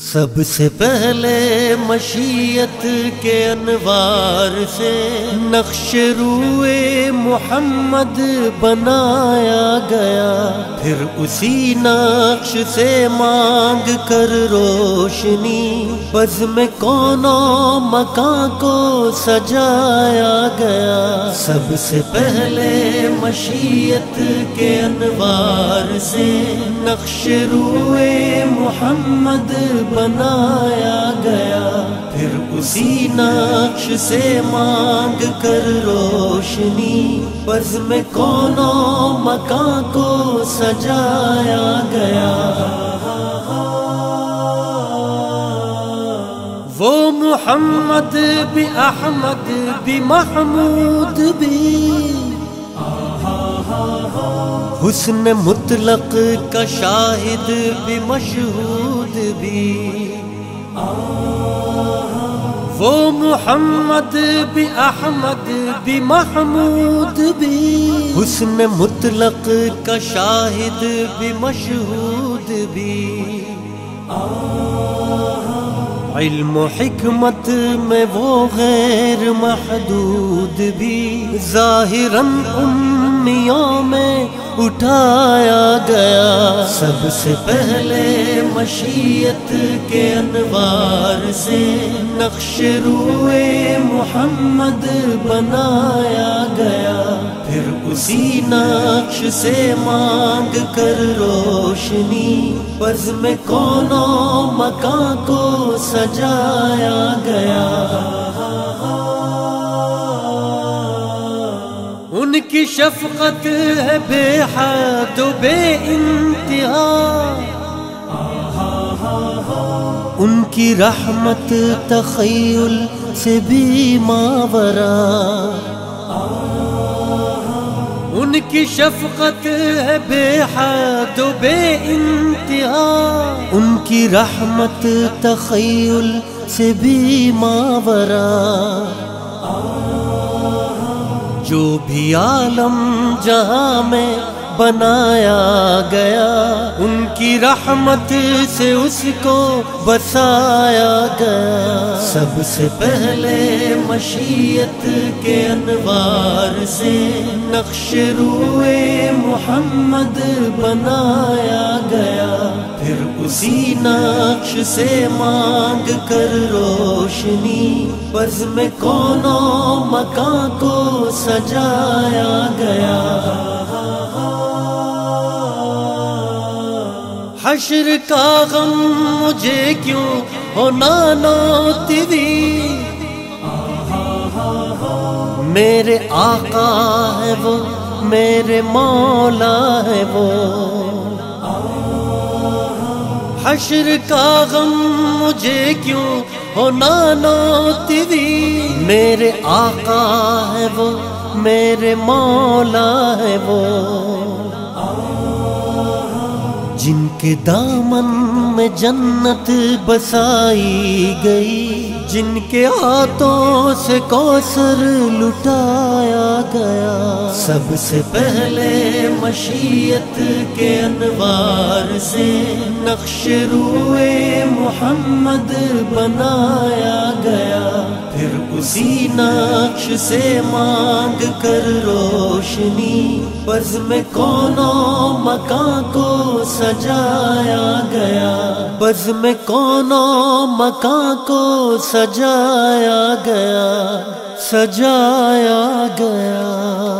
سب سے پہلے مشیت کے انوار سے نقش روئے محمد بنایا گیا۔ پھر اسی نقش سے مانگ کر روشنی، بز میں کونوں مکان کو سجایا گیا۔ سب سے پہلے مشیت کے انوار سے نقش روئے محمد بنایا گیا، پھر اسی نقش سے مانگ کر روشنی۔ بز میں کونوں مکان کو سجایا گیا۔ وہ محمد بھی احمد بھی محمود بھی۔ حسن مطلق کا شاہد بھی مشہود بھی۔ وہ محمد بھی احمد بھی محمود بھی۔ حسن مطلق کا شاہد بھی مشہود بھی۔ علم و حکمت میں وہ غیر محدود بھی۔ ظاہراً امیوں میں اٹھایا گیا۔ سب سے پہلے مشیت کے انوار سے نقش روئے محمد بنایا گیا۔ پھر اسی نقش سے مانگ کر روشنی بز میں کونوں مکان کو سجایا گیا۔ کی شفقت ہے بے حد و بے انتہا۔ ان کی رحمت تخیل سے بھی ماورا۔ ان کی شفقت ہے بے حد و بے انتہا۔ ان کی رحمت تخیل سے بھی ماورا۔ جو بھی عالم جہاں میں بنایا گیا، ان کی رحمت سے اس کو بسایا گیا۔ سب سے پہلے مشیت کے انوار سے نقش روئے محمد بنایا گیا اسی نقش سے مانگ کر روشنی بز میں کونوں مکان کو سجایا گیا۔ حشر کا غم مجھے کیوں ہونا نوتوی میرے آقا ہے وہ، میرے مولا ہے وہ۔ حشر کا غم مجھے کیوں ہونا نوتوی میرے آقا ہے وہ، میرے مولا ہے وہ۔ جن کے دامن میں جنت بسائی گئی جن کے ہاتھوں سے کوثر لٹایا گیا۔ سب سے پہلے مشیت کے انوار سے نقش روئے محمد بنایا گیا۔ اسی نقش سے مانگ کر روشنی بز میں کونوں مکان کو سجایا گیا۔ بز میں کونوں مکان کو سجایا گیا۔ سجایا گیا۔